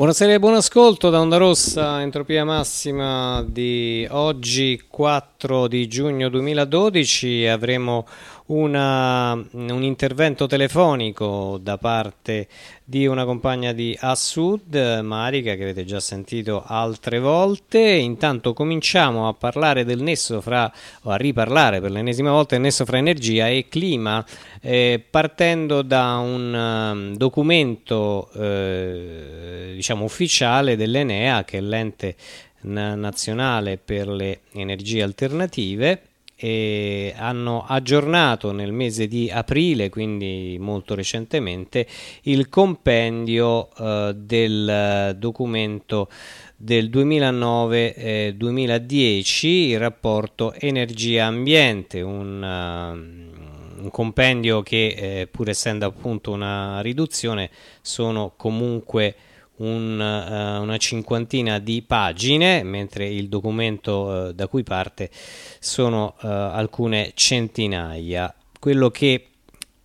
Buonasera e buon ascolto da Onda Rossa, entropia massima di oggi 4 di giugno 2012 avremo una, un intervento telefonico da parte di una compagna di Assud, Marica, che avete già sentito altre volte. Intanto cominciamo a parlare del nesso fra, o a riparlare per l'ennesima volta del nesso fra energia e clima, eh, partendo da un um, documento eh, diciamo ufficiale dell'Enea, che è l'ente nazionale per le energie alternative e hanno aggiornato nel mese di aprile, quindi molto recentemente, il compendio eh, del documento del 2009-2010, il rapporto energia-ambiente, un, uh, un, compendio che eh, pur essendo appunto una riduzione sono comunque un, uh, una cinquantina di pagine, mentre il documento uh, da cui parte sono uh, alcune centinaia. Quello che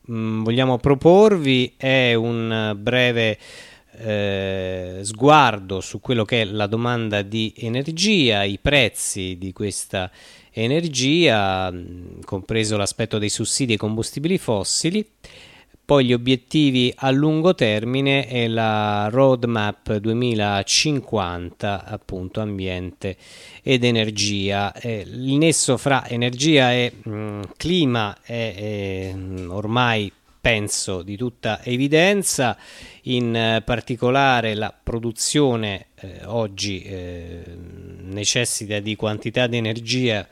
mh, mm, vogliamo proporvi è un breve eh, sguardo su quello che è la domanda di energia, i prezzi di questa energia, mh, mm, compreso l'aspetto dei sussidi ai combustibili fossili poi gli obiettivi a lungo termine e la roadmap 2050, appunto ambiente ed energia. Eh, il nesso fra energia e mh, mm, clima è, è ormai penso di tutta evidenza, in eh, particolare la produzione eh, oggi eh, necessita di quantità di energia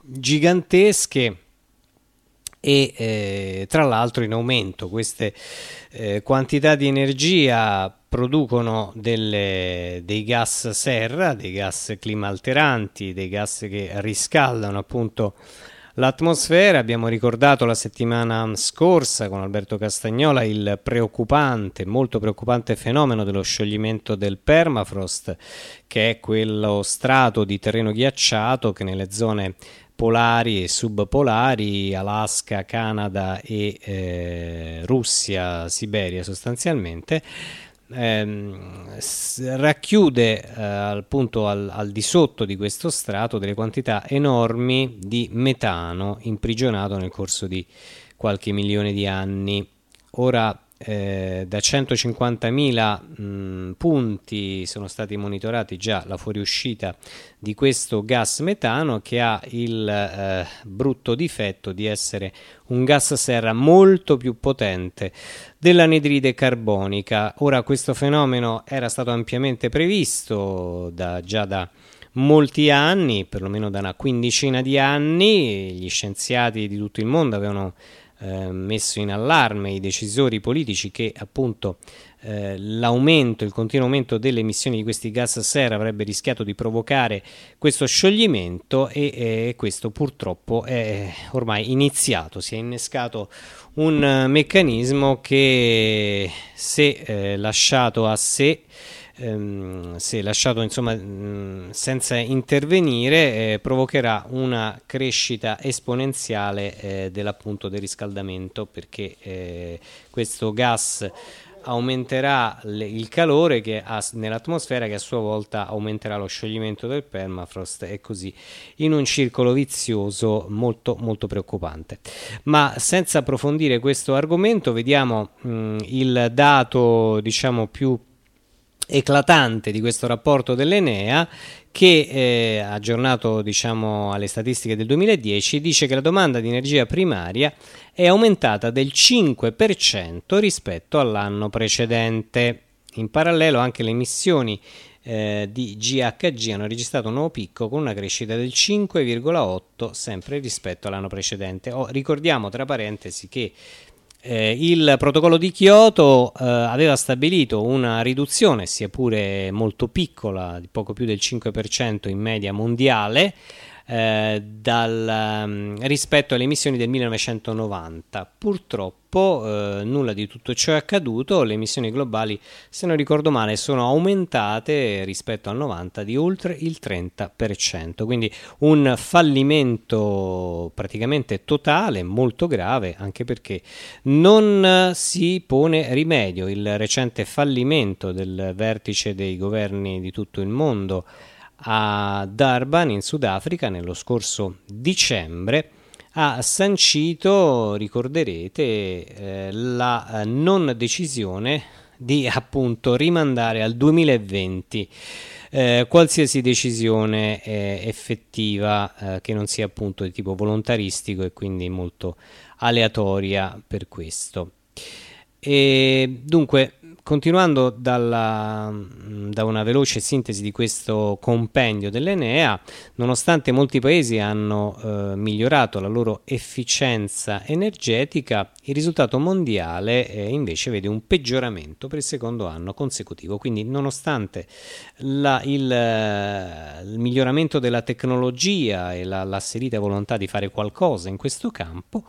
gigantesche e eh, tra l'altro in aumento queste eh, quantità di energia producono delle, dei gas serra, dei gas climalteranti, dei gas che riscaldano appunto l'atmosfera. Abbiamo ricordato la settimana scorsa con Alberto Castagnola il preoccupante, molto preoccupante fenomeno dello scioglimento del permafrost, che è quello strato di terreno ghiacciato che nelle zone polari e subpolari, Alaska, Canada e eh, Russia, Siberia sostanzialmente, ehm, racchiude eh, appunto al, al, di sotto di questo strato delle quantità enormi di metano imprigionato nel corso di qualche milione di anni. Ora eh, da 150.000 mh, punti sono stati monitorati già la fuoriuscita di questo gas metano che ha il eh, brutto difetto di essere un gas serra molto più potente dell'anidride carbonica. Ora questo fenomeno era stato ampiamente previsto da, già da molti anni, perlomeno da una quindicina di anni, gli scienziati di tutto il mondo avevano eh, messo in allarme i decisori politici che appunto eh, l'aumento, il continuo aumento delle emissioni di questi gas serra avrebbe rischiato di provocare questo scioglimento e eh, questo purtroppo è ormai iniziato, si è innescato un meccanismo che se eh, lasciato a sé ehm, se lasciato insomma, mh, senza intervenire, eh, provocherà una crescita esponenziale eh, dell'appunto del riscaldamento perché eh, questo gas aumenterà le, il calore nell'atmosfera che a sua volta aumenterà lo scioglimento del permafrost e così in un circolo vizioso molto molto preoccupante. Ma senza approfondire questo argomento vediamo mh, il dato diciamo più eclatante di questo rapporto dell'Enea che eh, aggiornato diciamo, alle statistiche del 2010 dice che la domanda di energia primaria è aumentata del 5% rispetto all'anno precedente. In parallelo anche le emissioni eh, di GHG hanno registrato un nuovo picco con una crescita del 5,8 sempre rispetto all'anno precedente. Oh, ricordiamo tra parentesi che eh, il protocollo di Kyoto eh, aveva stabilito una riduzione, sia pure molto piccola, di poco più del 5% in media mondiale, eh, dal, um, rispetto alle emissioni del 1990. Purtroppo eh, nulla di tutto ciò è accaduto, le emissioni globali, se non ricordo male, sono aumentate rispetto al 90 di oltre il 30%, quindi un fallimento praticamente totale, molto grave, anche perché non si pone rimedio. Il recente fallimento del vertice dei governi di tutto il mondo a Durban in Sudafrica nello scorso dicembre ha sancito, ricorderete, eh, la non decisione di appunto rimandare al 2020 eh, qualsiasi decisione eh, effettiva eh, che non sia appunto di tipo volontaristico e quindi molto aleatoria per questo. E dunque continuando dalla, da una veloce sintesi di questo compendio dell'Enea, nonostante molti paesi hanno eh, migliorato la loro efficienza energetica, il risultato mondiale eh, invece vede un peggioramento per il secondo anno consecutivo. Quindi, nonostante la, il, eh, il, miglioramento della tecnologia e la, l'asserita volontà di fare qualcosa in questo campo,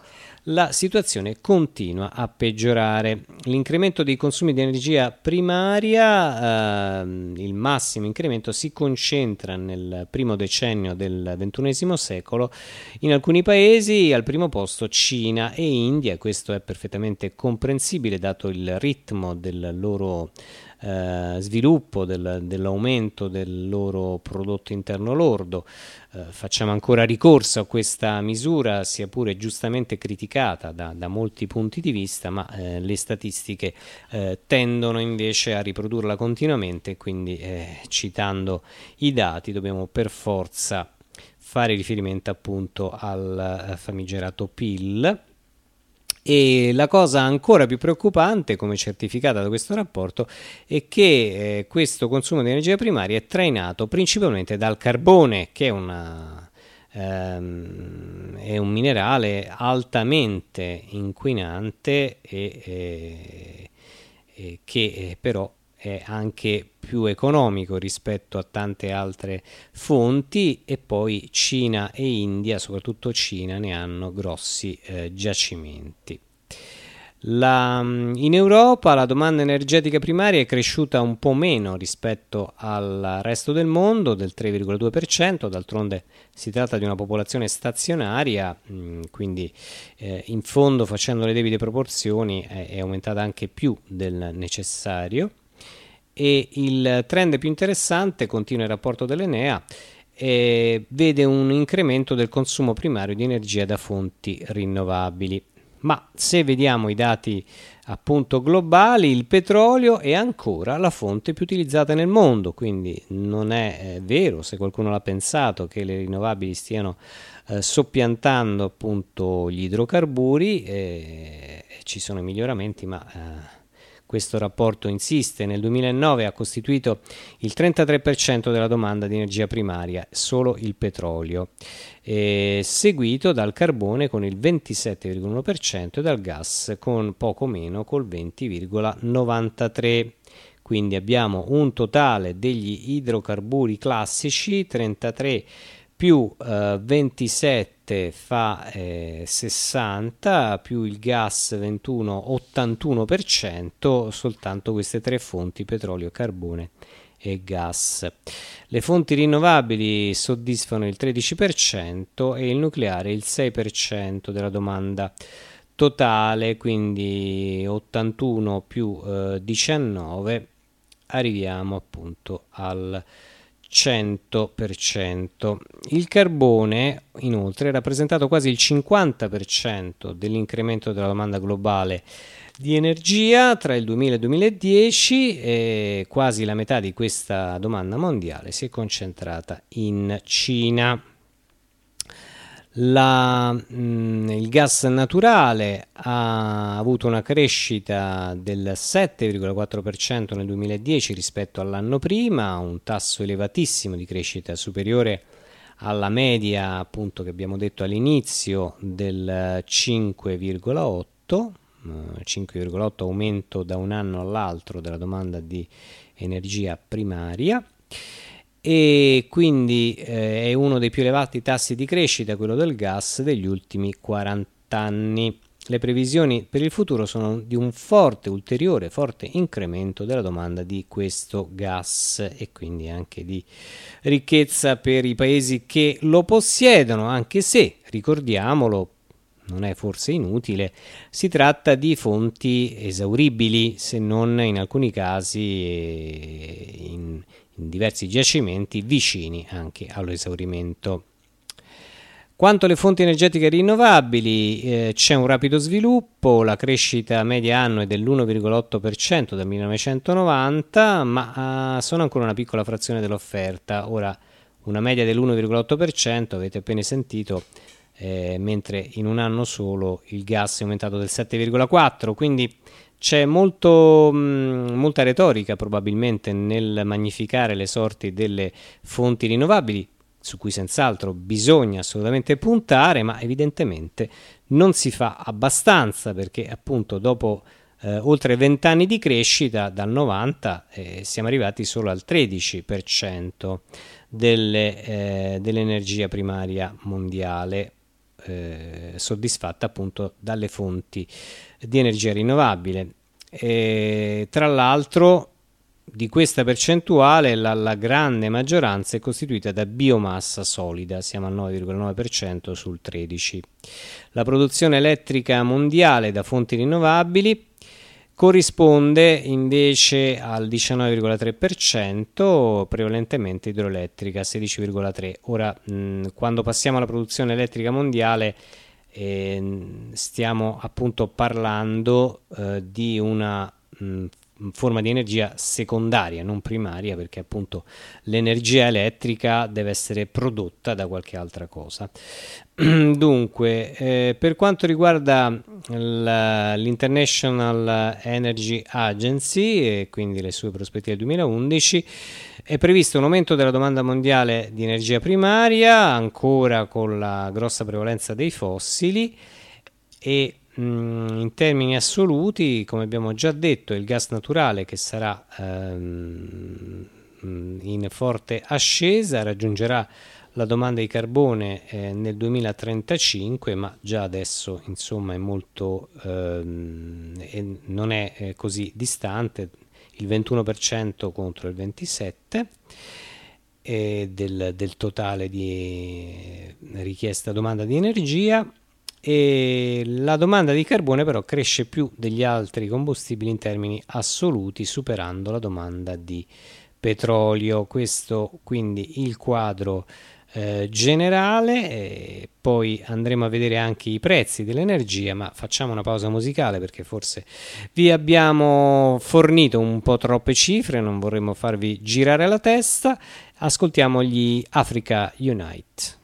la situazione continua a peggiorare. L'incremento dei consumi di energia primaria, eh, il massimo incremento, si concentra nel primo decennio del XXI secolo in alcuni paesi, al primo posto Cina e India, questo è perfettamente comprensibile dato il ritmo del loro eh, sviluppo, del, dell'aumento del loro prodotto interno lordo. Eh, facciamo ancora ricorso a questa misura, sia pure giustamente criticata da, da molti punti di vista, ma eh, le statistiche eh, tendono invece a riprodurla continuamente, quindi eh, citando i dati dobbiamo per forza fare riferimento appunto al famigerato PIL e la cosa ancora più preoccupante, come certificata da questo rapporto, è che eh, questo consumo di energia primaria è trainato principalmente dal carbone, che è, una, ehm, è un minerale altamente inquinante e, e, e che eh, però è anche più economico rispetto a tante altre fonti e poi Cina e India, soprattutto Cina, ne hanno grossi eh, giacimenti. La, in Europa la domanda energetica primaria è cresciuta un po' meno rispetto al resto del mondo, del 3,2%, d'altronde si tratta di una popolazione stazionaria, quindi eh, in fondo facendo le debite proporzioni è, è aumentata anche più del necessario e il trend più interessante, continua il rapporto dell'Enea, eh, vede un incremento del consumo primario di energia da fonti rinnovabili. Ma se vediamo i dati appunto globali, il petrolio è ancora la fonte più utilizzata nel mondo, quindi non è eh, vero se qualcuno l'ha pensato che le rinnovabili stiano eh, soppiantando appunto gli idrocarburi, eh, ci sono miglioramenti, ma eh, questo rapporto insiste, nel 2009 ha costituito il 33% della domanda di energia primaria, solo il petrolio, seguito dal carbone con il 27,1% e dal gas con poco meno col 20,93%. Quindi abbiamo un totale degli idrocarburi classici 33 più eh, 27 fa eh, 60 più il gas 21 81% soltanto queste tre fonti petrolio carbone e gas. Le fonti rinnovabili soddisfano il 13% e il nucleare il 6% della domanda totale quindi 81 più eh, 19 arriviamo appunto al 100%. Il carbone, inoltre, ha rappresentato quasi il 50% dell'incremento della domanda globale di energia tra il 2000 e il 2010 e quasi la metà di questa domanda mondiale si è concentrata in Cina. La, mh, mm, il gas naturale ha avuto una crescita del 7,4% nel 2010 rispetto all'anno prima, un tasso elevatissimo di crescita superiore alla media appunto che abbiamo detto all'inizio del 5,8 5,8 aumento da un anno all'altro della domanda di energia primaria e quindi eh, è uno dei più elevati tassi di crescita, quello del gas, degli ultimi 40 anni. Le previsioni per il futuro sono di un forte, ulteriore, forte incremento della domanda di questo gas e quindi anche di ricchezza per i paesi che lo possiedono, anche se, ricordiamolo, non è forse inutile, si tratta di fonti esauribili, se non in alcuni casi in, in diversi giacimenti vicini anche all'esaurimento. Quanto alle fonti energetiche rinnovabili, eh, c'è un rapido sviluppo, la crescita media annua è dell'1,8% dal 1990, ma uh, sono ancora una piccola frazione dell'offerta. Ora, una media dell'1,8%, avete appena sentito, eh, mentre in un anno solo il gas è aumentato del 7,4%, quindi c'è molto, mh, molta retorica probabilmente nel magnificare le sorti delle fonti rinnovabili, su cui senz'altro bisogna assolutamente puntare, ma evidentemente non si fa abbastanza perché appunto dopo eh, oltre 20 anni di crescita, dal 90 eh, siamo arrivati solo al 13% delle, eh, dell'energia primaria mondiale eh, soddisfatta appunto dalle fonti di energia rinnovabile. E, tra l'altro di questa percentuale la, la, grande maggioranza è costituita da biomassa solida, siamo al 9,9% sul 13%. La produzione elettrica mondiale da fonti rinnovabili corrisponde invece al 19,3%, prevalentemente idroelettrica 16,3%. Ora, mh, quando passiamo alla produzione elettrica mondiale, eh, stiamo appunto parlando eh, di una mh, forma di energia secondaria, non primaria, perché appunto l'energia elettrica deve essere prodotta da qualche altra cosa. Dunque, eh, per quanto riguarda l'International Energy Agency e quindi le sue prospettive 2011, è previsto un aumento della domanda mondiale di energia primaria, ancora con la grossa prevalenza dei fossili e in termini assoluti, come abbiamo già detto, il gas naturale che sarà ehm, in forte ascesa raggiungerà la domanda di carbone eh, nel 2035, ma già adesso insomma è molto ehm, non è eh, così distante, il 21% contro il 27% eh, del, del, totale di richiesta domanda di energia e la domanda di carbone però cresce più degli altri combustibili in termini assoluti superando la domanda di petrolio. Questo quindi il quadro eh, generale e poi andremo a vedere anche i prezzi dell'energia ma facciamo una pausa musicale perché forse vi abbiamo fornito un po' troppe cifre non vorremmo farvi girare la testa. Ascoltiamo gli Africa Unite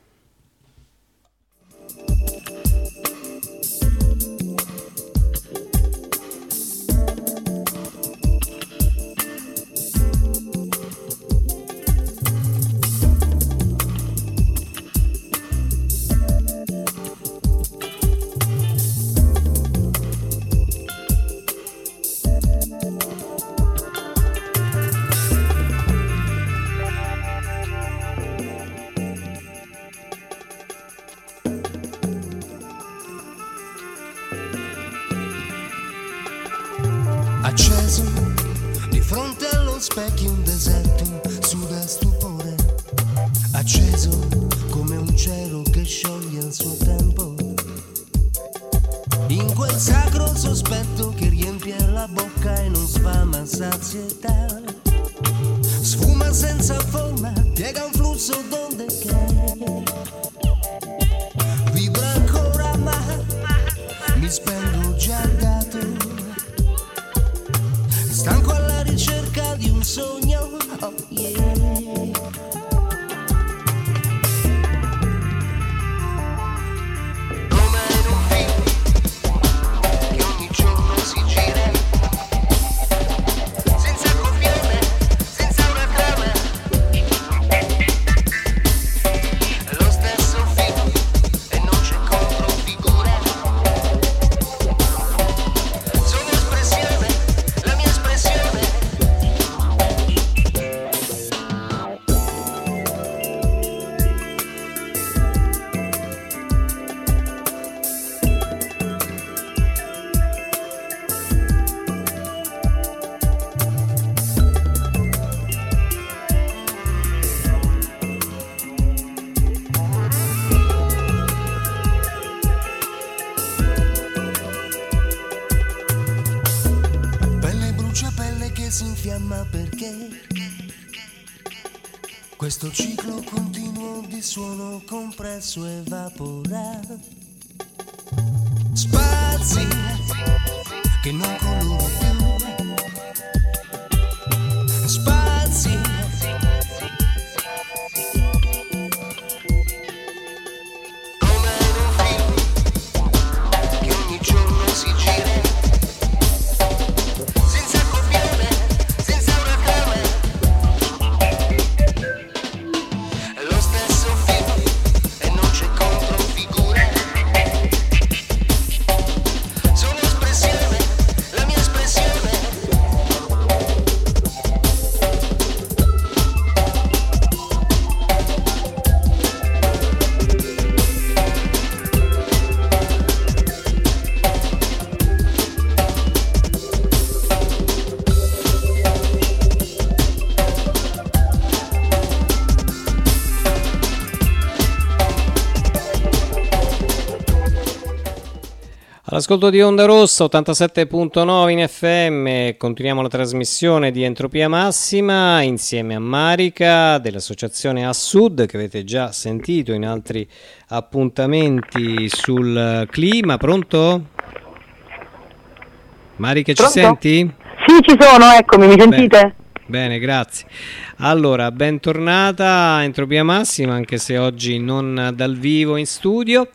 piatto che riempie la bocca e non sfama sazietà. Sfuma senza forza compresso evapora. Spazi che non All'ascolto di Onda Rossa 87.9 in FM, continuiamo la trasmissione di Entropia Massima insieme a Marica dell'associazione Assud che avete già sentito in altri appuntamenti sul clima. Pronto? Marica, ci Pronto? senti? Sì, ci sono, eccomi, mi sentite? Bene, grazie. Allora, bentornata a Entropia Massima, anche se oggi non dal vivo in studio.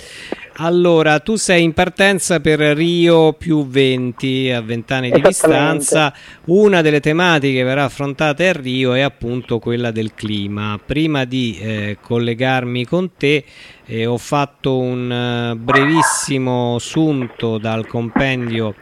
Allora, tu sei in partenza per Rio più 20 a 20 anni di distanza. Una delle tematiche che verrà affrontata a Rio è appunto quella del clima. Prima di eh, collegarmi con te, eh, ho fatto un eh, brevissimo sunto dal compendio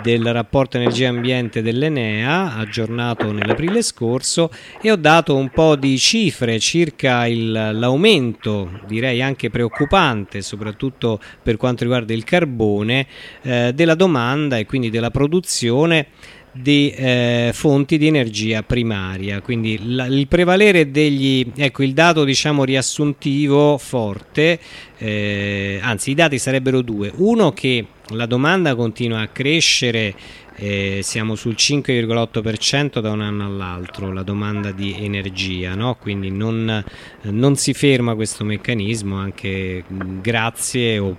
del rapporto energia-ambiente dell'Enea, aggiornato nell'aprile scorso, e ho dato un po' di cifre circa l'aumento, direi anche preoccupante, soprattutto per quanto riguarda il carbone, eh, della domanda e quindi della produzione di eh, fonti di energia primaria. Quindi la- il prevalere degli, ecco il dato diciamo riassuntivo forte, eh, anzi i dati sarebbero due. Uno che la domanda continua a crescere, eh, siamo sul 5,8% da un anno all'altro, la domanda di energia, no? quindi non, non si ferma questo meccanismo anche grazie o,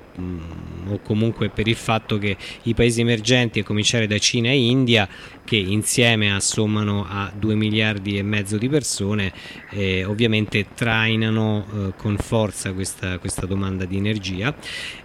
o comunque per il fatto che i paesi emergenti, a cominciare da Cina e India, che insieme assommano a 2 miliardi e mezzo di persone, eh, ovviamente trainano eh, con forza questa, questa domanda di energia.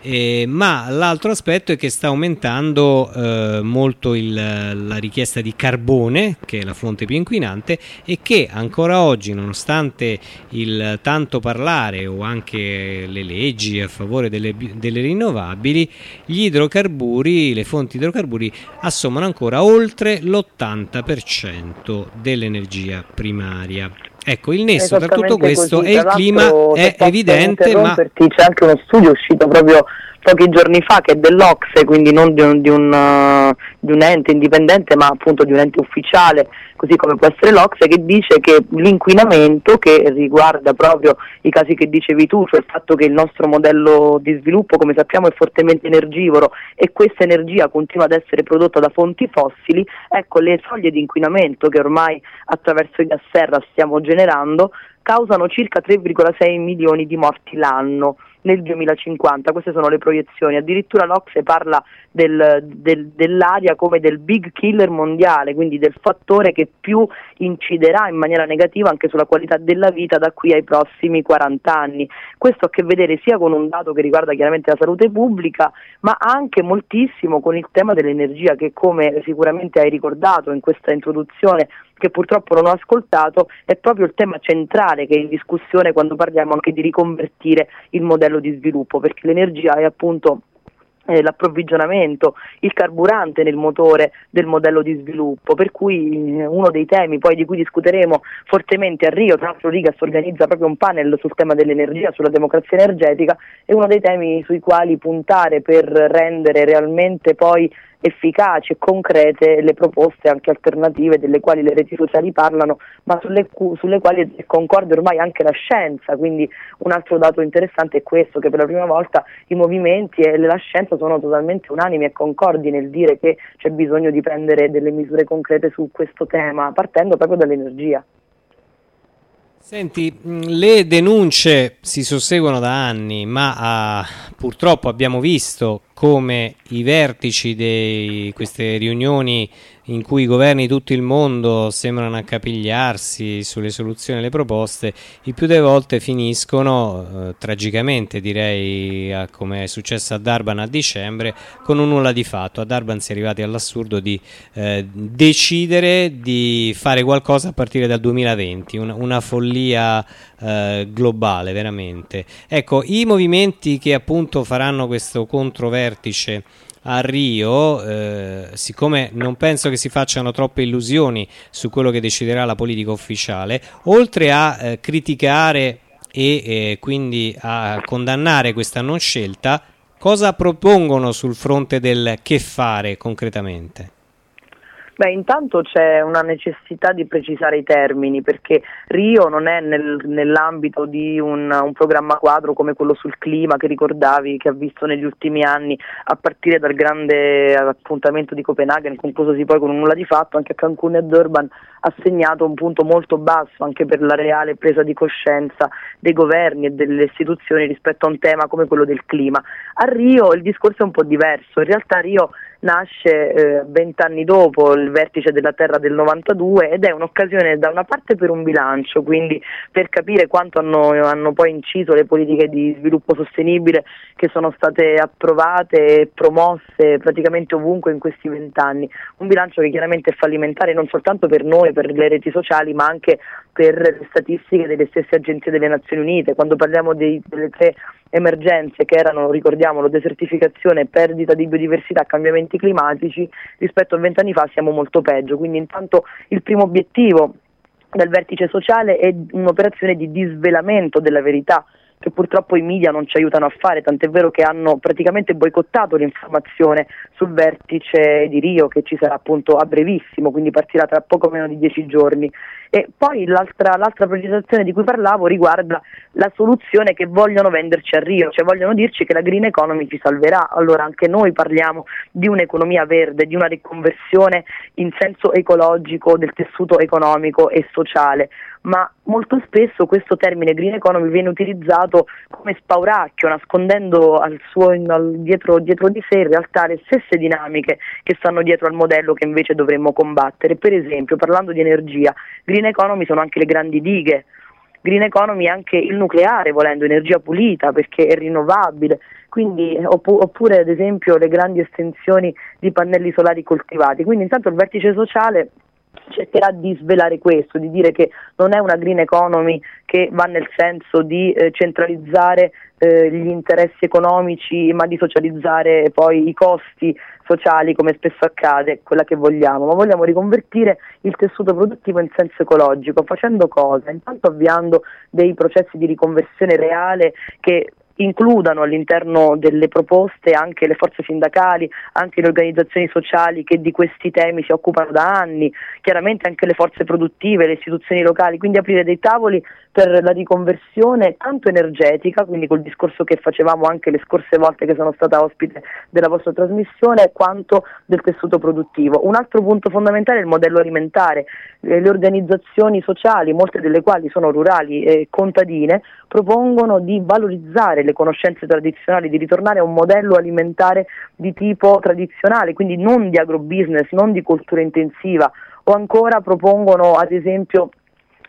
Eh, ma l'altro aspetto è che sta aumentando eh, molto il- la richiesta di carbone, che è la fonte più inquinante, e che ancora oggi, nonostante il tanto parlare o anche le leggi a favore delle, delle rinnovabili, gli idrocarburi, le fonti idrocarburi assommano ancora oltre l'80% dell'energia primaria. Ecco, il nesso tra tutto questo così. e il clima è evidente, ma C'è anche uno studio uscito proprio pochi giorni fa che è dell'Ocse, quindi non di un, di un, uh, di un ente indipendente, ma appunto di un ente ufficiale, così come può essere l'Ocse, che dice che l'inquinamento, che riguarda proprio i casi che dicevi tu, cioè il fatto che il nostro modello di sviluppo, come sappiamo, è fortemente energivoro e questa energia continua ad essere prodotta da fonti fossili, ecco le soglie di inquinamento che ormai attraverso i gas serra stiamo generando causano circa 3,6 milioni di morti l'anno nel 2050, queste sono le proiezioni, addirittura l'Ocse parla del- del- dell'aria come del big killer mondiale, quindi del fattore che più inciderà in maniera negativa anche sulla qualità della vita da qui ai prossimi 40 anni. Questo ha a che vedere sia con un dato che riguarda chiaramente la salute pubblica, ma anche moltissimo con il tema dell'energia che come sicuramente hai ricordato in questa introduzione che purtroppo non ho ascoltato, è proprio il tema centrale che è in discussione quando parliamo anche di riconvertire il modello di sviluppo, perché l'energia è appunto eh, l'approvvigionamento, il carburante nel motore del modello di sviluppo, per cui eh, uno dei temi poi di cui discuteremo fortemente a Rio, tra l'altro Rigas organizza proprio un panel sul tema dell'energia, sulla democrazia energetica, è uno dei temi sui quali puntare per rendere realmente poi efficaci e concrete le proposte anche alternative delle quali le reti sociali parlano, ma sulle, sulle quali concorde ormai anche la scienza. Quindi un altro dato interessante è questo, che per la prima volta i movimenti e la scienza sono totalmente unanimi e concordi nel dire che c'è bisogno di prendere delle misure concrete su questo tema, partendo proprio dall'energia. Senti, le denunce si susseguono da anni, ma ah, purtroppo abbiamo visto come i vertici di queste riunioni in cui i governi di tutto il mondo sembrano accapigliarsi sulle soluzioni e le proposte, il più delle volte finiscono, eh, tragicamente direi, come è successo a Durban a dicembre, con un nulla di fatto. A Durban si è arrivati all'assurdo di eh, decidere di fare qualcosa a partire dal 2020, una, una follia eh, globale veramente. Ecco, i movimenti che appunto faranno questo controvertice a Rio, eh, siccome non penso che si facciano troppe illusioni su quello che deciderà la politica ufficiale, oltre a eh, criticare e eh, quindi a condannare questa non scelta, cosa propongono sul fronte del che fare concretamente? Beh, intanto c'è una necessità di precisare i termini perché Rio non è nel, nell'ambito di un, un, programma quadro come quello sul clima che ricordavi, che ha visto negli ultimi anni a partire dal grande appuntamento di Copenaghen, conclusosi poi con un nulla di fatto, anche a Cancun e Durban ha segnato un punto molto basso anche per la reale presa di coscienza dei governi e delle istituzioni rispetto a un tema come quello del clima. A Rio il discorso è un po' diverso, in realtà Rio nasce vent'anni eh, dopo il vertice della Terra del 92 ed è un'occasione da una parte per un bilancio, quindi per capire quanto hanno, hanno poi inciso le politiche di sviluppo sostenibile che sono state approvate e promosse praticamente ovunque in questi vent'anni. Un bilancio che chiaramente è fallimentare non soltanto per noi, per le reti sociali, ma anche per le statistiche delle stesse agenzie delle Nazioni Unite. Quando parliamo dei, delle tre emergenze che erano, ricordiamolo, desertificazione, perdita di biodiversità, cambiamenti climatici, rispetto a vent'anni fa siamo molto peggio. Quindi intanto il primo obiettivo del vertice sociale è un'operazione di disvelamento della verità che purtroppo i media non ci aiutano a fare, tant'è vero che hanno praticamente boicottato l'informazione sul vertice di Rio che ci sarà appunto a brevissimo, quindi partirà tra poco meno di dieci giorni. E poi l'altra, l'altra precisazione di cui parlavo riguarda la soluzione che vogliono venderci a Rio, cioè vogliono dirci che la green economy ci salverà. Allora anche noi parliamo di un'economia verde, di una riconversione in senso ecologico del tessuto economico e sociale ma molto spesso questo termine green economy viene utilizzato come spauracchio, nascondendo al suo, al, dietro, dietro, di sé in realtà le stesse dinamiche che stanno dietro al modello che invece dovremmo combattere. Per esempio, parlando di energia, green economy sono anche le grandi dighe, green economy è anche il nucleare, volendo energia pulita perché è rinnovabile, quindi, oppure ad esempio le grandi estensioni di pannelli solari coltivati. Quindi intanto il vertice sociale cercherà di svelare questo, di dire che non è una green economy che va nel senso di eh, centralizzare eh, gli interessi economici ma di socializzare poi i costi sociali come spesso accade, quella che vogliamo, ma vogliamo riconvertire il tessuto produttivo in senso ecologico facendo cosa? Intanto avviando dei processi di riconversione reale che includano all'interno delle proposte anche le forze sindacali, anche le organizzazioni sociali che di questi temi si occupano da anni, chiaramente anche le forze produttive, le istituzioni locali, quindi aprire dei tavoli per la riconversione tanto energetica, quindi col discorso che facevamo anche le scorse volte che sono stata ospite della vostra trasmissione, quanto del tessuto produttivo. Un altro punto fondamentale è il modello alimentare. Eh, le organizzazioni sociali, molte delle quali sono rurali e contadine, propongono di valorizzare le conoscenze tradizionali, di ritornare a un modello alimentare di tipo tradizionale, quindi non di agrobusiness, non di cultura intensiva, o ancora propongono ad esempio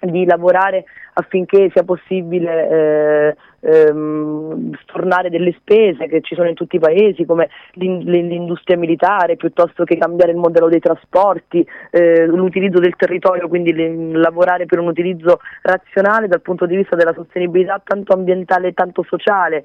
di lavorare affinché sia possibile eh, ehm, stornare delle spese che ci sono in tutti i paesi come l'industria militare piuttosto che cambiare il modello dei trasporti, eh, l'utilizzo del territorio, quindi lavorare per un utilizzo razionale dal punto di vista della sostenibilità tanto ambientale quanto sociale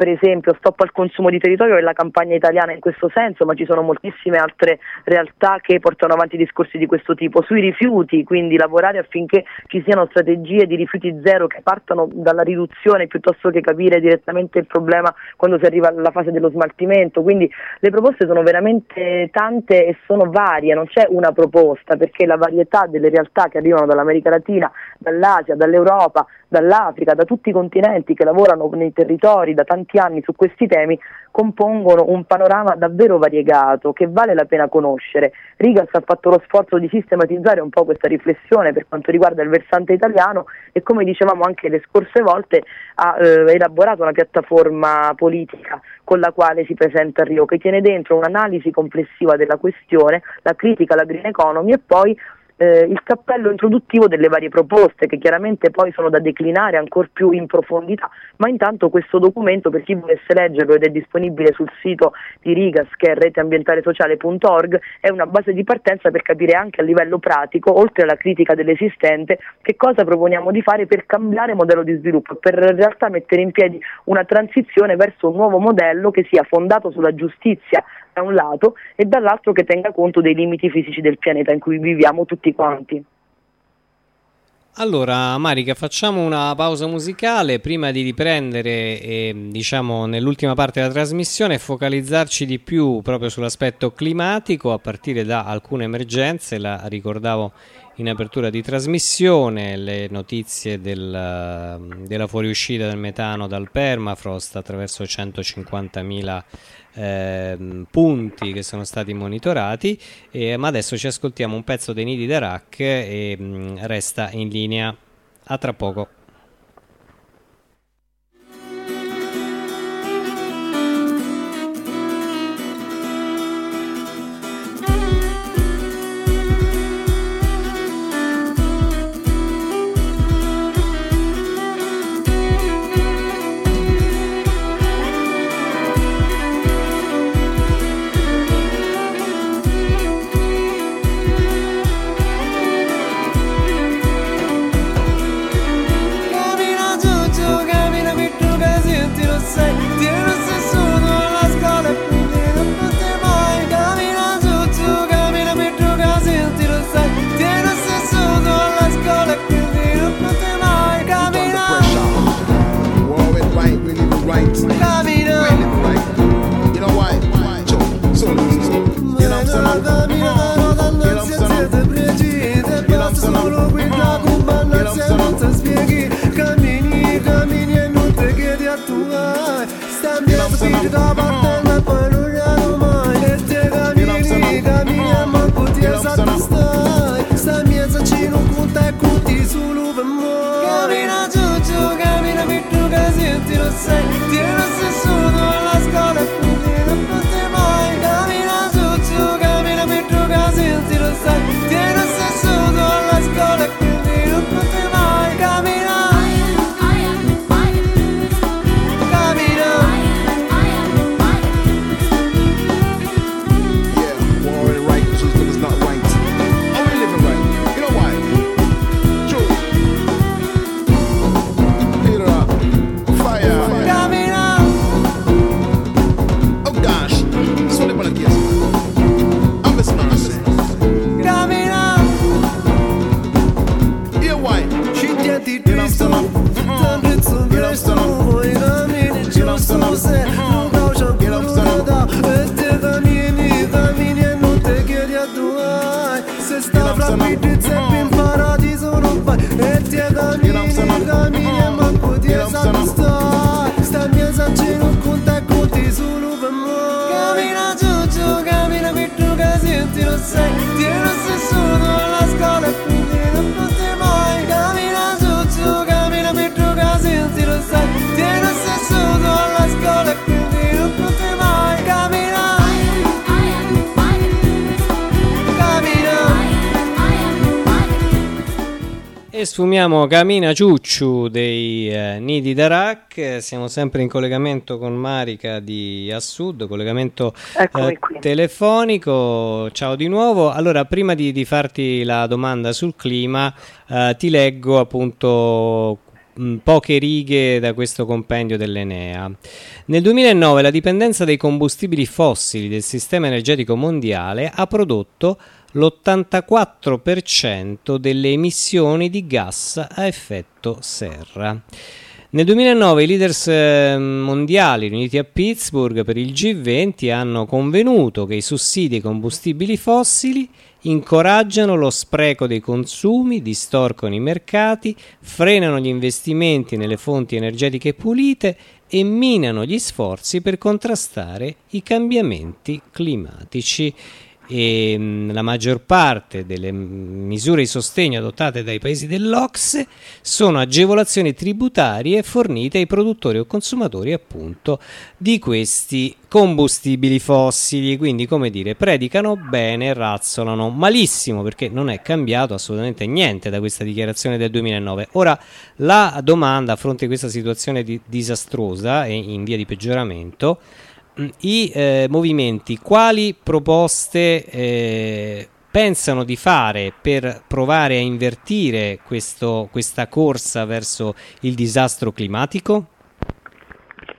per esempio stop al consumo di territorio è la campagna italiana in questo senso, ma ci sono moltissime altre realtà che portano avanti discorsi di questo tipo. Sui rifiuti, quindi lavorare affinché ci siano strategie di rifiuti zero che partano dalla riduzione piuttosto che capire direttamente il problema quando si arriva alla fase dello smaltimento. Quindi le proposte sono veramente tante e sono varie, non c'è una proposta perché la varietà delle realtà che arrivano dall'America Latina, dall'Asia, dall'Europa, dall'Africa, da tutti i continenti che lavorano nei territori da tanti anni su questi temi compongono un panorama davvero variegato che vale la pena conoscere. Rigas ha fatto lo sforzo di sistematizzare un po' questa riflessione per quanto riguarda il versante italiano e come dicevamo anche le scorse volte ha eh, elaborato una piattaforma politica con la quale si presenta a Rio che tiene dentro un'analisi complessiva della questione, la critica alla green economy e poi eh, il cappello introduttivo delle varie proposte che chiaramente poi sono da declinare ancora più in profondità, ma intanto questo documento per chi volesse leggerlo ed è disponibile sul sito di Rigas che è reteambientalesociale.org è una base di partenza per capire anche a livello pratico, oltre alla critica dell'esistente, che cosa proponiamo di fare per cambiare modello di sviluppo, per in realtà mettere in piedi una transizione verso un nuovo modello che sia fondato sulla giustizia da un lato e dall'altro che tenga conto dei limiti fisici del pianeta in cui viviamo tutti quanti. Allora, Marica, facciamo una pausa musicale prima di riprendere, e, diciamo, nell'ultima parte della trasmissione, focalizzarci di più proprio sull'aspetto climatico, a partire da alcune emergenze, la ricordavo in apertura di trasmissione, le notizie del, della fuoriuscita del metano dal permafrost attraverso 150.000 eh, punti che sono stati monitorati, eh, ma adesso ci ascoltiamo un pezzo dei nidi d'Arak e mh, mm, resta in linea. A tra poco. Sfumiamo Camina Ciucciu dei eh, Nidi d'Arak, siamo sempre in collegamento con Marica di Assud, collegamento eh, telefonico, ciao di nuovo. Allora, prima di, di farti la domanda sul clima, eh, ti leggo appunto mm, poche righe da questo compendio dell'Enea. Nel 2009 la dipendenza dai combustibili fossili del sistema energetico mondiale ha prodotto l'84% delle emissioni di gas a effetto serra. Nel 2009 i leaders eh, mondiali riuniti a Pittsburgh per il G20 hanno convenuto che i sussidi ai combustibili fossili incoraggiano lo spreco dei consumi, distorcono i mercati, frenano gli investimenti nelle fonti energetiche pulite e minano gli sforzi per contrastare i cambiamenti climatici e mm, la maggior parte delle misure di sostegno adottate dai paesi dell'Ocse sono agevolazioni tributarie fornite ai produttori o consumatori appunto di questi combustibili fossili. Quindi come dire predicano bene razzolano malissimo perché non è cambiato assolutamente niente da questa dichiarazione del 2009 ora la domanda a fronte di questa situazione di disastrosa e in via di peggioramento i eh, movimenti quali proposte eh, pensano di fare per provare a invertire questo, questa corsa verso il disastro climatico?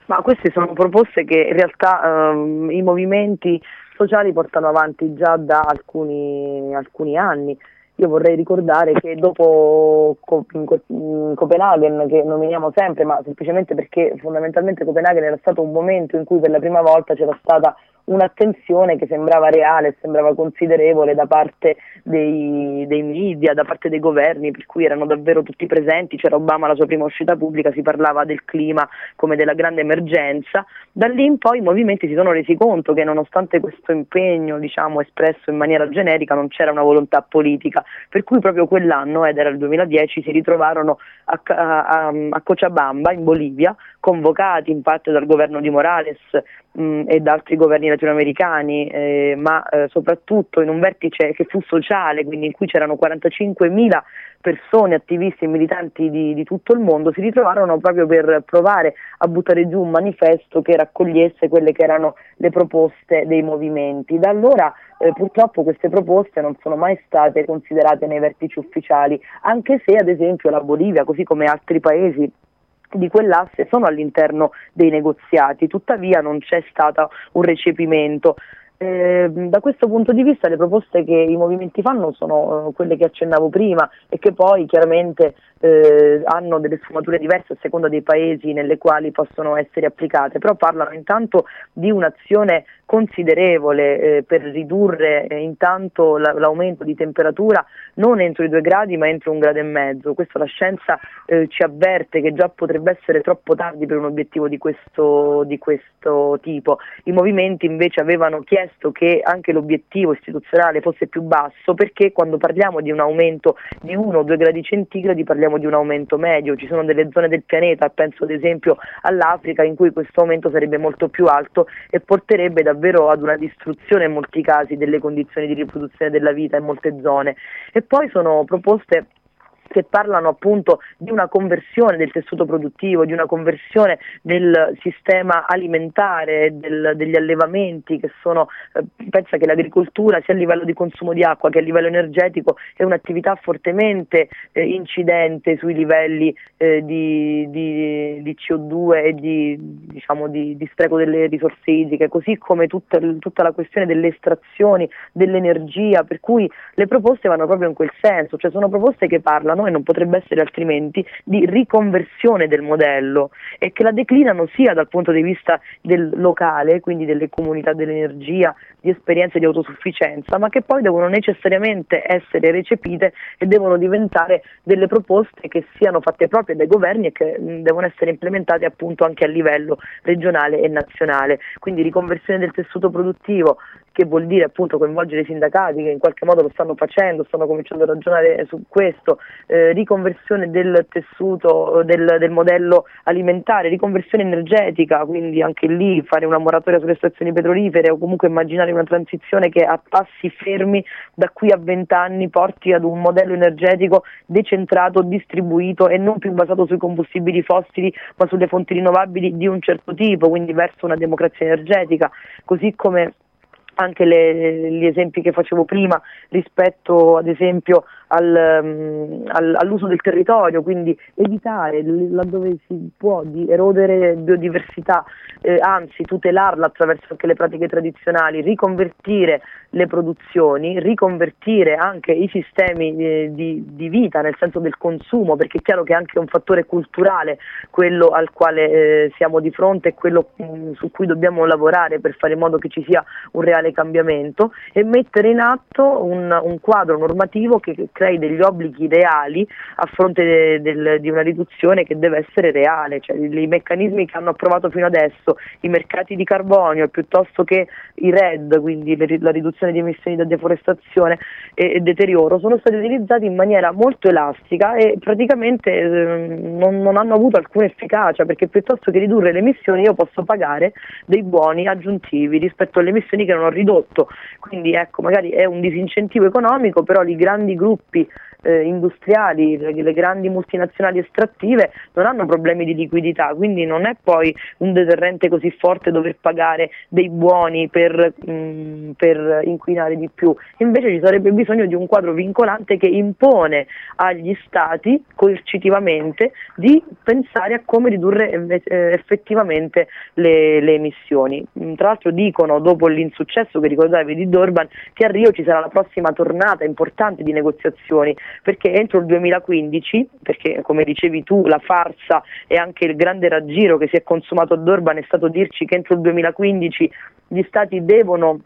Ma queste sono proposte che in realtà ehm, i movimenti sociali portano avanti già da alcuni, alcuni anni. Io vorrei ricordare che dopo Copenaghen, che nominiamo sempre, ma semplicemente perché fondamentalmente Copenaghen era stato un momento in cui per la prima volta c'era stata un'attenzione che sembrava reale, sembrava considerevole da parte dei, dei, media, da parte dei governi, per cui erano davvero tutti presenti, c'era Obama alla sua prima uscita pubblica, si parlava del clima come della grande emergenza, da lì in poi i movimenti si sono resi conto che nonostante questo impegno diciamo, espresso in maniera generica non c'era una volontà politica, per cui proprio quell'anno, ed era il 2010, si ritrovarono a, a, a Cochabamba in Bolivia, convocati in parte dal governo di Morales mh, e da altri governi latinoamericani, eh, ma eh, soprattutto in un vertice che fu sociale, quindi in cui c'erano 45.000 persone, attivisti e militanti di, di, tutto il mondo, si ritrovarono proprio per provare a buttare giù un manifesto che raccogliesse quelle che erano le proposte dei movimenti. Da allora eh, purtroppo queste proposte non sono mai state considerate nei vertici ufficiali, anche se ad esempio la Bolivia, così come altri paesi di quell'asse sono all'interno dei negoziati, tuttavia non c'è stato un recepimento. Eh, da questo punto di vista le proposte che i movimenti fanno sono eh, quelle che accennavo prima e che poi chiaramente eh, hanno delle sfumature diverse a seconda dei paesi nelle quali possono essere applicate, però parlano intanto di un'azione considerevole eh, per ridurre eh, intanto la, l'aumento di temperatura non entro i due gradi ma entro un grado e mezzo. Questo la scienza ci avverte che già potrebbe essere troppo tardi per un obiettivo di questo, di questo tipo. I movimenti invece avevano chiesto che anche l'obiettivo istituzionale fosse più basso perché quando parliamo di un aumento di 1 o 2 gradi centigradi parliamo di un aumento medio. Ci sono delle zone del pianeta, penso ad esempio all'Africa, in cui questo aumento sarebbe molto più alto e porterebbe davvero ad una distruzione in molti casi delle condizioni di riproduzione della vita in molte zone. E poi sono proposte che parlano appunto di una conversione del tessuto produttivo, di una conversione del sistema alimentare, del, degli allevamenti che sono, eh, pensa che l'agricoltura sia a livello di consumo di acqua che a livello energetico è un'attività fortemente eh, incidente sui livelli eh, di, di, di, CO2 e di, diciamo, di, spreco delle risorse idriche, così come tutta, tutta la questione delle estrazioni dell'energia, per cui le proposte vanno proprio in quel senso, cioè sono proposte che parlano e non potrebbe essere altrimenti, di riconversione del modello e che la declinano sia dal punto di vista del locale, quindi delle comunità dell'energia, di esperienze di autosufficienza, ma che poi devono necessariamente essere recepite e devono diventare delle proposte che siano fatte proprie dai governi e che devono essere implementate appunto anche a livello regionale e nazionale. Quindi riconversione del tessuto produttivo, che vuol dire appunto coinvolgere i sindacati che in qualche modo lo stanno facendo, stanno cominciando a ragionare su questo, eh, riconversione del tessuto, del, del, modello alimentare, riconversione energetica, quindi anche lì fare una moratoria sulle stazioni petrolifere o comunque immaginare una transizione che a passi fermi da qui a vent'anni porti ad un modello energetico decentrato, distribuito e non più basato sui combustibili fossili ma sulle fonti rinnovabili di un certo tipo, quindi verso una democrazia energetica, così come anche le, gli esempi che facevo prima rispetto ad esempio al, um, al, all'uso del territorio, quindi evitare laddove si può di erodere biodiversità, eh, anzi tutelarla attraverso anche le pratiche tradizionali, riconvertire le produzioni, riconvertire anche i sistemi eh, di, di, vita nel senso del consumo, perché è chiaro che è anche un fattore culturale quello al quale eh, siamo di fronte e quello mh, mm, su cui dobbiamo lavorare per fare in modo che ci sia un reale cambiamento e mettere in atto un, un quadro normativo che crei degli obblighi reali a fronte de, del, di una riduzione che deve essere reale, cioè i meccanismi che hanno approvato fino adesso, i mercati di carbonio piuttosto che i RED, quindi la riduzione riduzione di emissioni da deforestazione e, e, deterioro sono stati utilizzati in maniera molto elastica e praticamente eh, non, non, hanno avuto alcuna efficacia perché piuttosto che ridurre le emissioni io posso pagare dei buoni aggiuntivi rispetto alle emissioni che non ho ridotto. Quindi ecco, magari è un disincentivo economico, però i grandi gruppi be eh, industriali, le, le, grandi multinazionali estrattive non hanno problemi di liquidità, quindi non è poi un deterrente così forte dover pagare dei buoni per, mh, mm, per inquinare di più. Invece ci sarebbe bisogno di un quadro vincolante che impone agli stati coercitivamente di pensare a come ridurre eh, effettivamente le, le emissioni. Mm, tra l'altro dicono, dopo l'insuccesso che ricordavi di Durban, che a Rio ci sarà la prossima tornata importante di negoziazioni perché entro il 2015, perché come dicevi tu la farsa e anche il grande raggiro che si è consumato a Durban è stato dirci che entro il 2015 gli stati devono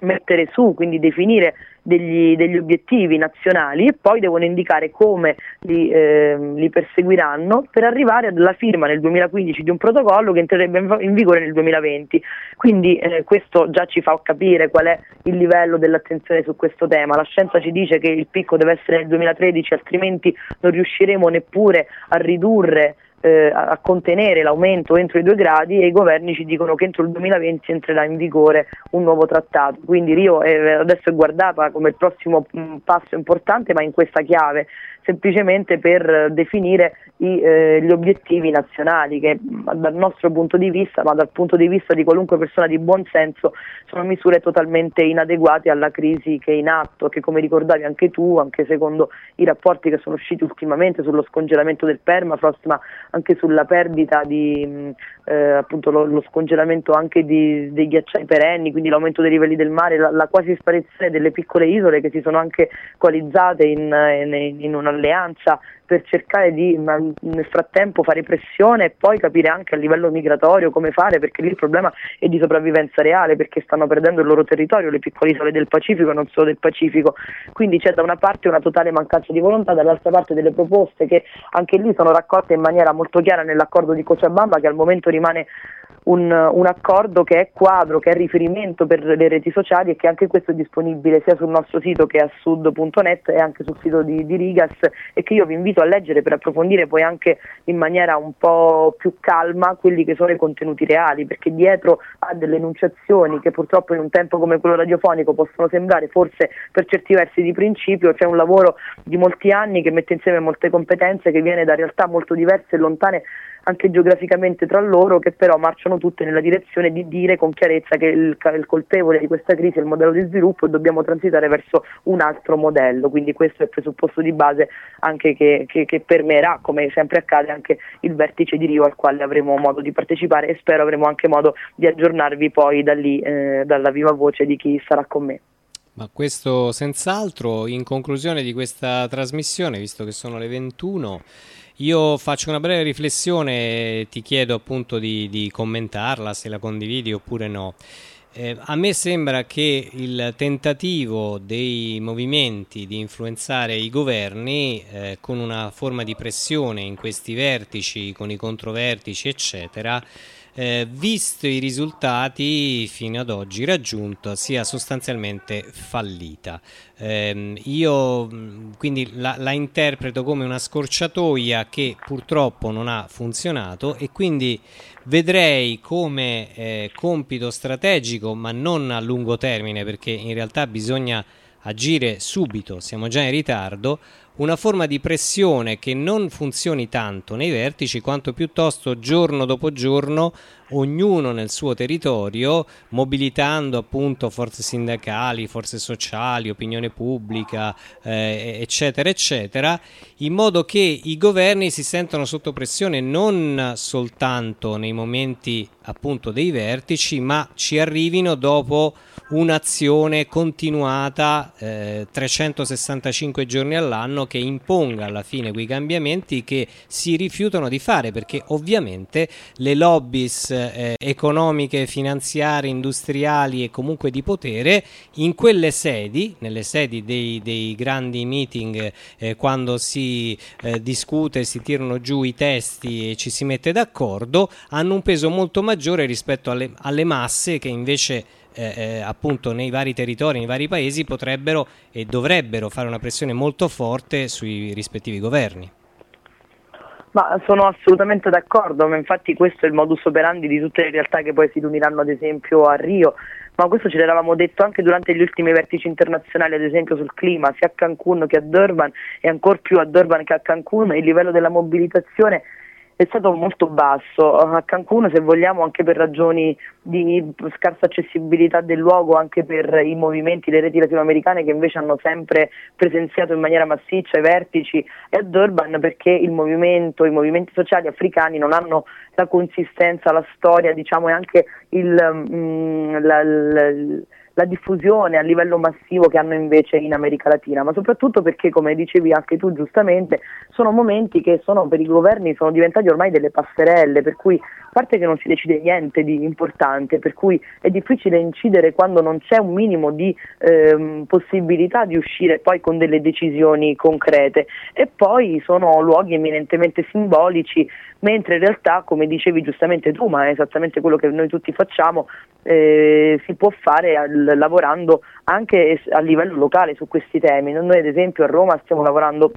mettere su, quindi definire degli, degli, obiettivi nazionali e poi devono indicare come li, eh, li, perseguiranno per arrivare alla firma nel 2015 di un protocollo che entrerebbe in vigore nel 2020. Quindi eh, questo già ci fa capire qual è il livello dell'attenzione su questo tema. La scienza ci dice che il picco deve essere nel 2013, altrimenti non riusciremo neppure a ridurre eh, a contenere l'aumento entro i due gradi e i governi ci dicono che entro il 2020 entrerà in vigore un nuovo trattato. Quindi Rio è, adesso è guardata come il prossimo mm, passo importante ma in questa chiave, semplicemente per definire i, eh, gli obiettivi nazionali che dal nostro punto di vista, ma dal punto di vista di qualunque persona di buon senso, sono misure totalmente inadeguate alla crisi che è in atto, che come ricordavi anche tu, anche secondo i rapporti che sono usciti ultimamente sullo scongelamento del permafrost, ma anche sulla perdita di eh, appunto lo, lo, scongelamento anche di, dei ghiacciai perenni, quindi l'aumento dei livelli del mare, la, la, quasi sparizione delle piccole isole che si sono anche coalizzate in, in, in un'alleanza per cercare di nel frattempo fare pressione e poi capire anche a livello migratorio come fare, perché lì il problema è di sopravvivenza reale, perché stanno perdendo il loro territorio, le piccole isole del Pacifico e non solo del Pacifico. Quindi c'è da una parte una totale mancanza di volontà, dall'altra parte delle proposte che anche lì sono raccolte in maniera molto chiara nell'accordo di Cochabamba che al momento rimane un, un, accordo che è quadro, che è riferimento per le reti sociali e che anche questo è disponibile sia sul nostro sito che a sud.net e anche sul sito di, di, Rigas e che io vi invito a leggere per approfondire poi anche in maniera un po' più calma quelli che sono i contenuti reali, perché dietro a delle enunciazioni che purtroppo in un tempo come quello radiofonico possono sembrare forse per certi versi di principio, c'è un lavoro di molti anni che mette insieme molte competenze che viene da realtà molto diverse e lontane anche geograficamente tra loro, che però marciano tutte nella direzione di dire con chiarezza che il, il colpevole di questa crisi è il modello di sviluppo e dobbiamo transitare verso un altro modello. Quindi questo è il presupposto di base anche che, che, che permeerà, come sempre accade, anche il vertice di Rio al quale avremo modo di partecipare e spero avremo anche modo di aggiornarvi poi da lì, eh, dalla viva voce di chi sarà con me. Ma questo senz'altro, in conclusione di questa trasmissione, visto che sono le 21, io faccio una breve riflessione e ti chiedo appunto di, di commentarla, se la condividi oppure no. Eh, a me sembra che il tentativo dei movimenti di influenzare i governi eh, con una forma di pressione in questi vertici, con i controvertici, eccetera, eh, visto i risultati fino ad oggi raggiunto sia sostanzialmente fallita. Eh, io quindi la, la, interpreto come una scorciatoia che purtroppo non ha funzionato e quindi vedrei come eh, compito strategico ma non a lungo termine perché in realtà bisogna agire subito, siamo già in ritardo, una forma di pressione che non funzioni tanto nei vertici quanto piuttosto giorno dopo giorno ognuno nel suo territorio, mobilitando appunto forze sindacali, forze sociali, opinione pubblica, eh, eccetera, eccetera, in modo che i governi si sentano sotto pressione non soltanto nei momenti appunto dei vertici, ma ci arrivino dopo un'azione continuata eh, 365 giorni all'anno che imponga alla fine quei cambiamenti che si rifiutano di fare perché ovviamente le lobbies eh, economiche, finanziarie, industriali e comunque di potere in quelle sedi, nelle sedi dei, dei grandi meeting eh, quando si eh, discute, si tirano giù i testi e ci si mette d'accordo, hanno un peso molto maggiore rispetto alle, alle masse che invece eh, eh, appunto nei vari territori, nei vari paesi potrebbero e dovrebbero fare una pressione molto forte sui rispettivi governi. Ma sono assolutamente d'accordo, ma infatti questo è il modus operandi di tutte le realtà che poi si riuniranno ad esempio a Rio, ma questo ce l'avevamo detto anche durante gli ultimi vertici internazionali, ad esempio sul clima, sia a Cancun che a Durban e ancora più a Durban che a Cancun, il livello della mobilitazione è stato molto basso. A Cancun, se vogliamo, anche per ragioni di scarsa accessibilità del luogo, anche per i movimenti, le reti latinoamericane che invece hanno sempre presenziato in maniera massiccia i vertici, e a Durban perché il movimento, i movimenti sociali africani non hanno la consistenza, la storia, diciamo, e anche il, mm, la, la, la diffusione a livello massivo che hanno invece in America Latina, ma soprattutto perché, come dicevi anche tu giustamente, sono momenti che sono, per i governi sono diventati ormai delle passerelle, per cui a parte che non si decide niente di importante, per cui è difficile incidere quando non c'è un minimo di ehm, possibilità di uscire poi con delle decisioni concrete. E poi sono luoghi eminentemente simbolici, mentre in realtà, come dicevi giustamente tu, ma è esattamente quello che noi tutti facciamo, eh, si può fare al, lavorando anche a livello locale su questi temi. Noi ad esempio a Roma stiamo lavorando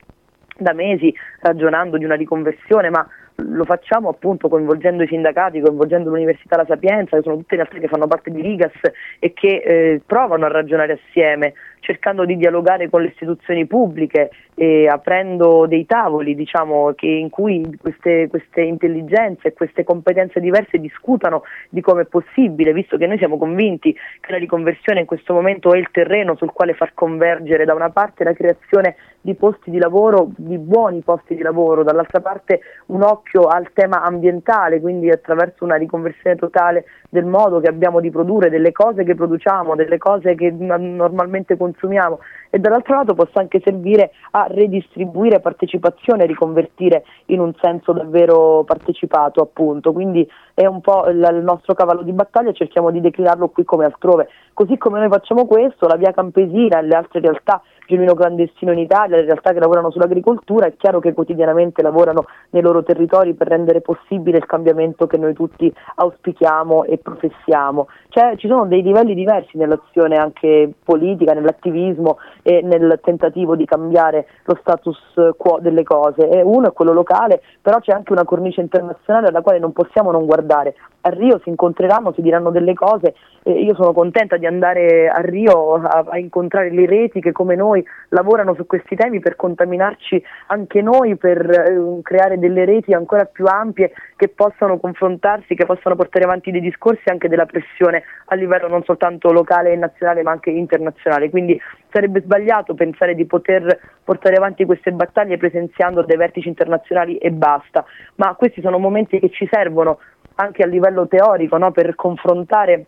da mesi ragionando di una riconversione, ma lo facciamo appunto coinvolgendo i sindacati, coinvolgendo l'Università La Sapienza, che sono tutte realtà che fanno parte di Ligas e che eh, provano a ragionare assieme, cercando di dialogare con le istituzioni pubbliche e aprendo dei tavoli diciamo, che, in cui queste, queste intelligenze e queste competenze diverse discutano di come è possibile, visto che noi siamo convinti che la riconversione in questo momento è il terreno sul quale far convergere da una parte la creazione di posti di lavoro, di buoni posti di lavoro, dall'altra parte un occhio al tema ambientale, quindi attraverso una riconversione totale del modo che abbiamo di produrre, delle cose che produciamo, delle cose che normalmente consumiamo e dall'altro lato possa anche servire a redistribuire partecipazione, riconvertire in un senso davvero partecipato appunto, quindi è un po' il, nostro cavallo di battaglia cerchiamo di declinarlo qui come altrove, così come noi facciamo questo, la via Campesina e le altre realtà genuino clandestino in Italia, le realtà che lavorano sull'agricoltura, è chiaro che quotidianamente lavorano nei loro territori per rendere possibile il cambiamento che noi tutti auspichiamo e professiamo. Cioè, ci sono dei livelli diversi nell'azione anche politica, nell'attivismo e nel tentativo di cambiare lo status quo delle cose. E uno è quello locale, però c'è anche una cornice internazionale alla quale non possiamo non guardare. A Rio si incontreranno, si diranno delle cose io sono contenta di andare a Rio a, a incontrare le reti che come noi lavorano su questi temi per contaminarci anche noi, per eh, creare delle reti ancora più ampie che possano confrontarsi, che possano portare avanti dei discorsi anche della pressione a livello non soltanto locale e nazionale ma anche internazionale. Quindi sarebbe sbagliato pensare di poter portare avanti queste battaglie presenziando dei vertici internazionali e basta, ma questi sono momenti che ci servono anche a livello teorico no? per confrontare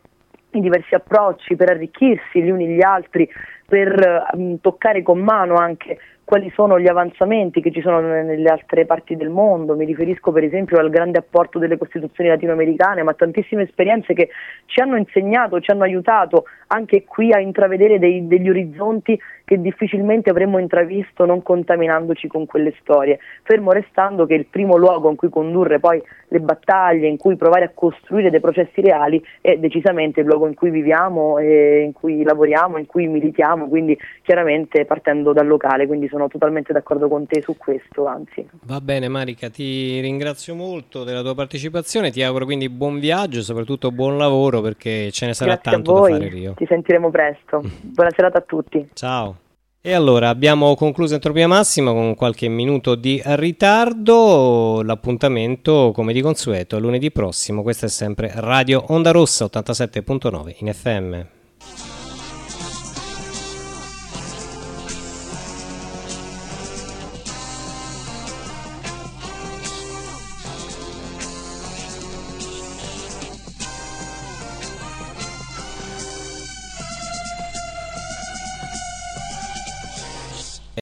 i diversi approcci, per arricchirsi gli uni gli altri, per um, toccare con mano anche quali sono gli avanzamenti che ci sono nelle altre parti del mondo, mi riferisco per esempio al grande apporto delle costituzioni latinoamericane, ma tantissime esperienze che ci hanno insegnato, ci hanno aiutato anche qui a intravedere dei, degli orizzonti che difficilmente avremmo intravisto non contaminandoci con quelle storie, fermo restando che il primo luogo in cui condurre poi le battaglie, in cui provare a costruire dei processi reali è decisamente il luogo in cui viviamo, in cui lavoriamo, in cui militiamo, quindi chiaramente partendo dal locale, quindi sono totalmente d'accordo con te su questo, anzi. Va bene Marica, ti ringrazio molto della tua partecipazione, ti auguro quindi buon viaggio e soprattutto buon lavoro perché ce ne sarà Grazie tanto da fare Rio. Ci sentiremo presto. Buona serata a tutti. Ciao. E allora abbiamo concluso Entropia Massima con qualche minuto di ritardo. L'appuntamento, come di consueto, lunedì prossimo. Questa è sempre Radio Onda Rossa 87.9 in FM.